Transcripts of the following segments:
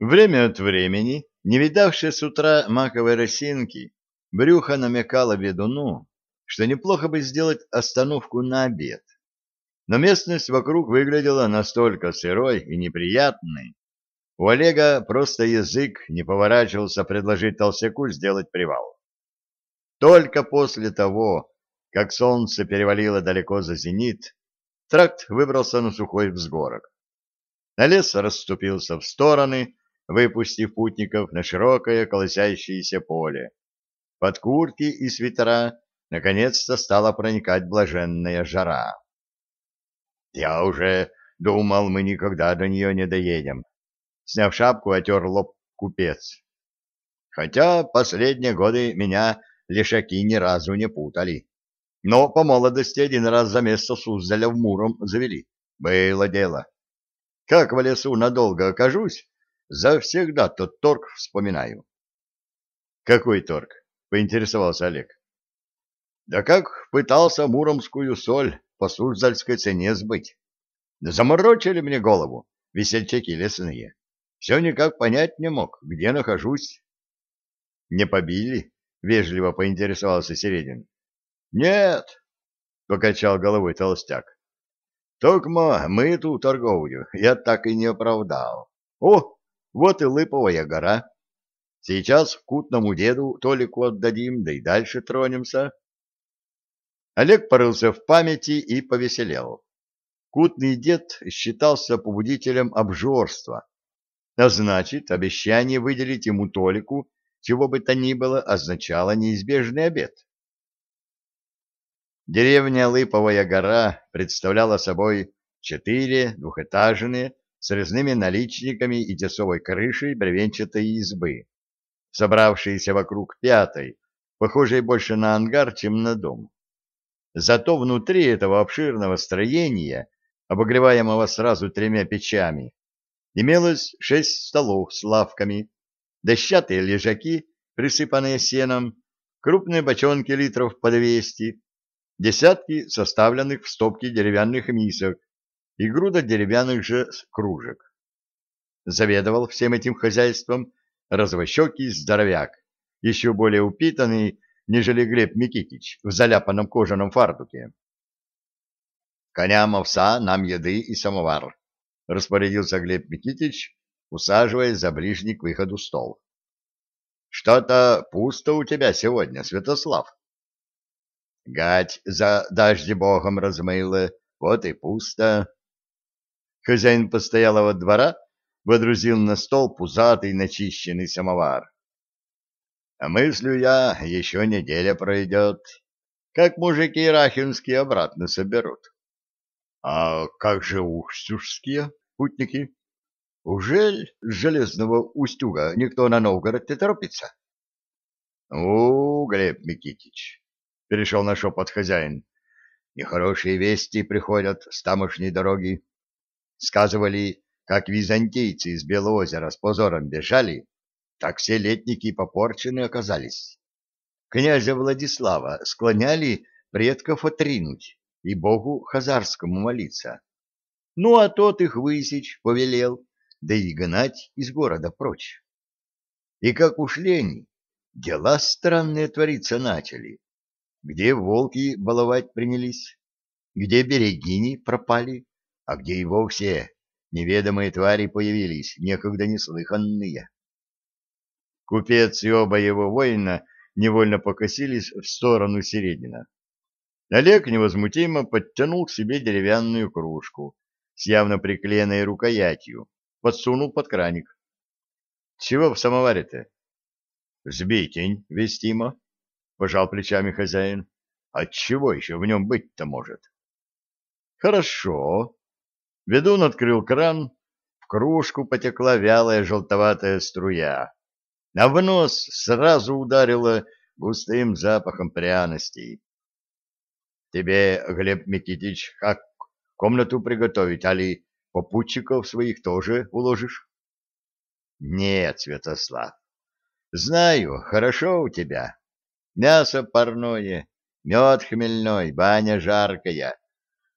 Время от времени, не видавшая с утра маковой росинки, брюхо намекало ведуну, что неплохо бы сделать остановку на обед. Но местность вокруг выглядела настолько сырой и неприятной, у Олега просто язык не поворачивался предложить толстяку сделать привал. Только после того, как солнце перевалило далеко за зенит, тракт выбрался на сухой взгорок. На лес расступился в стороны, выпустив путников на широкое колосящееся поле. Под куртки и свитера наконец-то стала проникать блаженная жара. «Я уже думал, мы никогда до нее не доедем», Сняв шапку, отер лоб купец. Хотя последние годы меня лешаки ни разу не путали. Но по молодости один раз за место Суздаля в Муром завели. Было дело. Как в лесу надолго окажусь, завсегда тот торг вспоминаю. — Какой торг? — поинтересовался Олег. — Да как пытался муромскую соль по суздальской цене сбыть. Заморочили мне голову весельчаки лесные. Все никак понять не мог, где нахожусь. — Не побили? — вежливо поинтересовался Середин. — Нет, — покачал головой толстяк. — Токма мы ту торговлю я так и не оправдал. О, вот и Лыповая гора. Сейчас кутному деду Толику отдадим, да и дальше тронемся. Олег порылся в памяти и повеселел. Кутный дед считался побудителем обжорства а значит, обещание выделить ему Толику, чего бы то ни было, означало неизбежный обед. Деревня Лыповая гора представляла собой четыре двухэтажные с резными наличниками и тесовой крышей бревенчатой избы, собравшиеся вокруг пятой, похожей больше на ангар, чем на дом. Зато внутри этого обширного строения, обогреваемого сразу тремя печами, имелось шесть столов с лавками, дощатые лежаки, присыпанные сеном, крупные бочонки литров по двести, десятки составленных в стопки деревянных мисок и груда деревянных же кружек. Заведовал всем этим хозяйством развощекий здоровяк, еще более упитанный, нежели Глеб Микитич в заляпанном кожаном фартуке. Коням овса, нам еды и самовар. — распорядился Глеб Никитич, усаживаясь за ближний к выходу стол. — Что-то пусто у тебя сегодня, Святослав. — Гать за дожди богом размыла, вот и пусто. Хозяин постоялого двора водрузил на стол пузатый начищенный самовар. — А мыслю я, еще неделя пройдет, как мужики рахинские обратно соберут. А как же устюжские путники? Ужель с железного Устюга никто на Новгород не торопится? — У, Глеб Микитич, — перешел на шепот хозяин, — нехорошие вести приходят с тамошней дороги. Сказывали, как византийцы из Белого озера с позором бежали, так все летники попорчены оказались. Князя Владислава склоняли предков отринуть и богу хазарскому молиться. Ну, а тот их высечь повелел, да и гнать из города прочь. И как ушли они, дела странные твориться начали. Где волки баловать принялись, где берегини пропали, а где и вовсе неведомые твари появились, некогда неслыханные. Купец и оба его воина невольно покосились в сторону Середина. Олег невозмутимо подтянул к себе деревянную кружку с явно приклеенной рукоятью, подсунул под краник. — Чего в самоваре-то? — Сбитень, вестимо, — пожал плечами хозяин. — Отчего еще в нем быть-то может? — Хорошо. Ведун открыл кран, в кружку потекла вялая желтоватая струя, а в нос сразу ударило густым запахом пряностей. Тебе, Глеб Микитич, как комнату приготовить, али попутчиков своих тоже уложишь? Нет, Святослав. Знаю, хорошо у тебя. Мясо парное, мед хмельной, баня жаркая.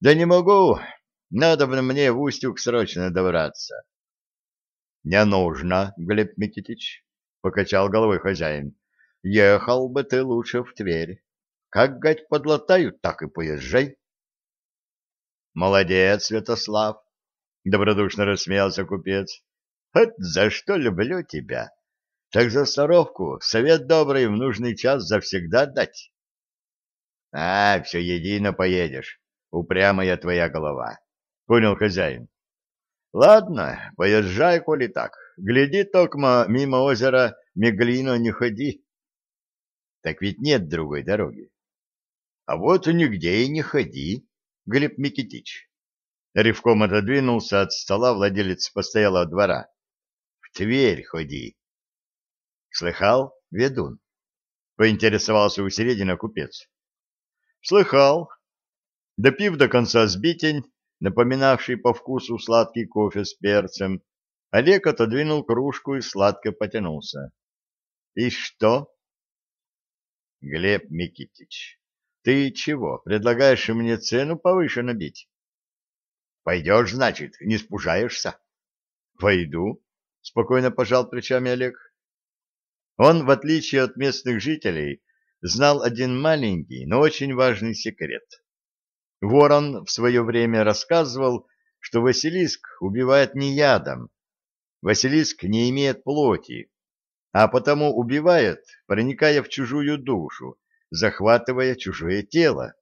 Да не могу, надо бы мне в Устюг срочно добраться. — Не нужно, Глеб Микитич, — покачал головой хозяин. — Ехал бы ты лучше в Тверь. Как, гать, подлатают, так и поезжай. — Молодец, Святослав, — добродушно рассмеялся купец. — Вот за что люблю тебя. Так за сноровку совет добрый в нужный час завсегда дать. — А, все едино поедешь, упрямая твоя голова, — понял хозяин. — Ладно, поезжай, коли так. Гляди, токма, мимо озера Меглино не ходи. — Так ведь нет другой дороги. — А вот нигде и не ходи, Глеб Микитич. Ревком отодвинулся от стола владелец постоялого двора. — В Тверь ходи. — Слыхал, ведун? — поинтересовался у середины купец. Слыхал. Допив до конца сбитень, напоминавший по вкусу сладкий кофе с перцем, Олег отодвинул кружку и сладко потянулся. — И что? — Глеб Микитич, ты чего, предлагаешь мне цену повыше набить? — Пойдешь, значит, не спужаешься? — Пойду, — спокойно пожал плечами Олег. Он, в отличие от местных жителей, знал один маленький, но очень важный секрет. Ворон в свое время рассказывал, что Василиск убивает не ядом. Василиск не имеет плоти, а потому убивает, проникая в чужую душу, захватывая чужое тело.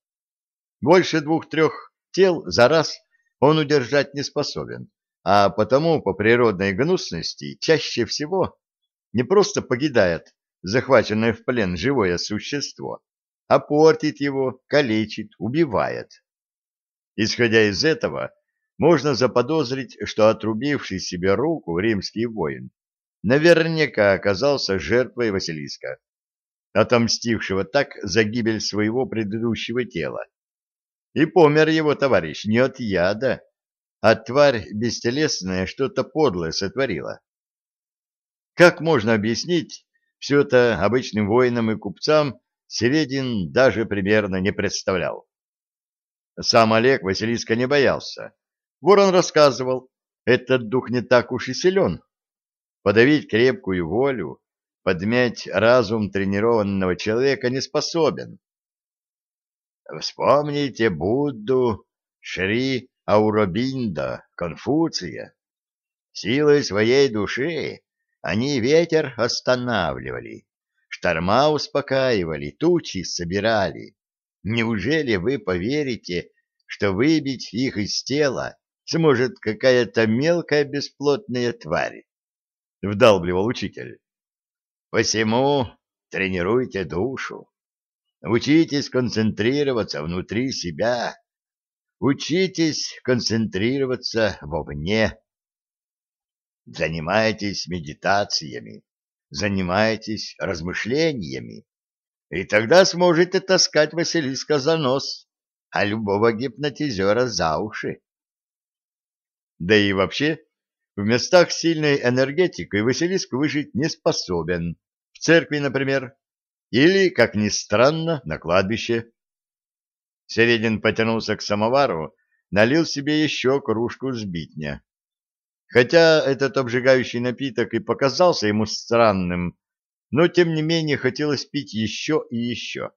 Больше двух-трех тел за раз он удержать не способен, а потому по природной гнусности чаще всего не просто погибает захваченное в плен живое существо, а портит его, калечит, убивает. Исходя из этого, можно заподозрить, что отрубивший себе руку римский воин наверняка оказался жертвой Василиска, отомстившего так за гибель своего предыдущего тела. И помер его товарищ не от яда, а тварь бестелесная что-то подлое сотворила. Как можно объяснить все это обычным воинам и купцам Середин даже примерно не представлял. Сам Олег Василиска не боялся. Ворон рассказывал, этот дух не так уж и силен. Подавить крепкую волю, подмять разум тренированного человека не способен. Вспомните Будду, Шри Ауробинда, Конфуция. Силой своей души они ветер останавливали, шторма успокаивали, тучи собирали. Неужели вы поверите, что выбить их из тела сможет какая-то мелкая бесплотная тварь? Вдалбливал учитель. Посему тренируйте душу. Учитесь концентрироваться внутри себя. Учитесь концентрироваться вовне. Занимайтесь медитациями, занимайтесь размышлениями, и тогда сможете таскать Василиска за нос, а любого гипнотизера за уши. Да и вообще, в местах сильной энергетикой Василиск выжить не способен, в церкви, например, или, как ни странно, на кладбище. Середин потянулся к самовару, налил себе еще кружку сбитня. Хотя этот обжигающий напиток и показался ему странным, но тем не менее хотелось пить еще и еще.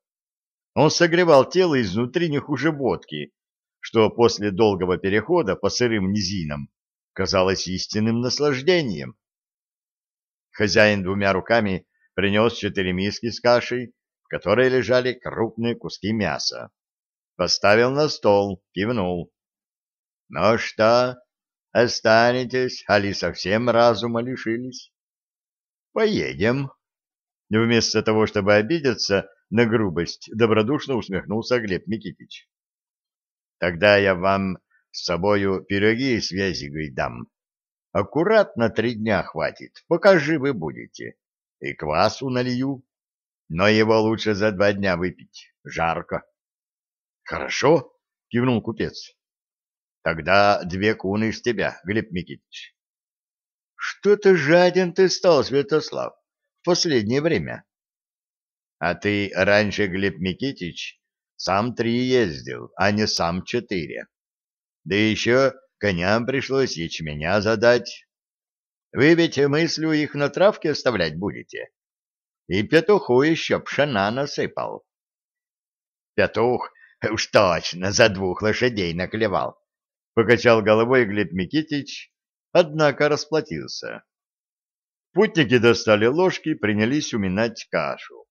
Он согревал тело изнутри не хуже водки, что после долгого перехода по сырым низинам казалось истинным наслаждением. Хозяин двумя руками принес четыре миски с кашей, в которой лежали крупные куски мяса. Поставил на стол, кивнул. — Ну что, Останетесь, али совсем разума лишились? Поедем. Вместо того, чтобы обидеться на грубость, добродушно усмехнулся Глеб Никитич. Тогда я вам с собою пироги и связи дам. Аккуратно три дня хватит, пока живы будете. И квасу налью. Но его лучше за два дня выпить. Жарко. — Хорошо, — кивнул купец. Тогда две куны из тебя, Глеб Микитич. Что ты жаден ты стал, Святослав, в последнее время? А ты раньше, Глеб Микитич, сам три ездил, а не сам четыре. Да еще коням пришлось ячменя задать. Вы ведь мыслью их на травке оставлять будете? И петуху еще пшена насыпал. Петух уж точно за двух лошадей наклевал, — покачал головой Глеб Микитич, однако расплатился. Путники достали ложки, принялись уминать кашу.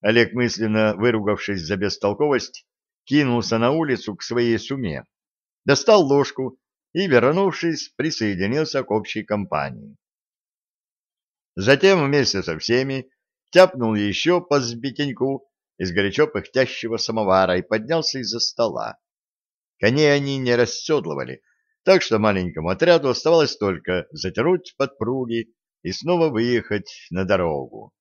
Олег, мысленно выругавшись за бестолковость, кинулся на улицу к своей суме, достал ложку и, вернувшись, присоединился к общей компании. Затем вместе со всеми тяпнул еще по сбитеньку из горячо пыхтящего самовара и поднялся из-за стола. Коней они не расседлывали, так что маленькому отряду оставалось только затянуть подпруги и снова выехать на дорогу.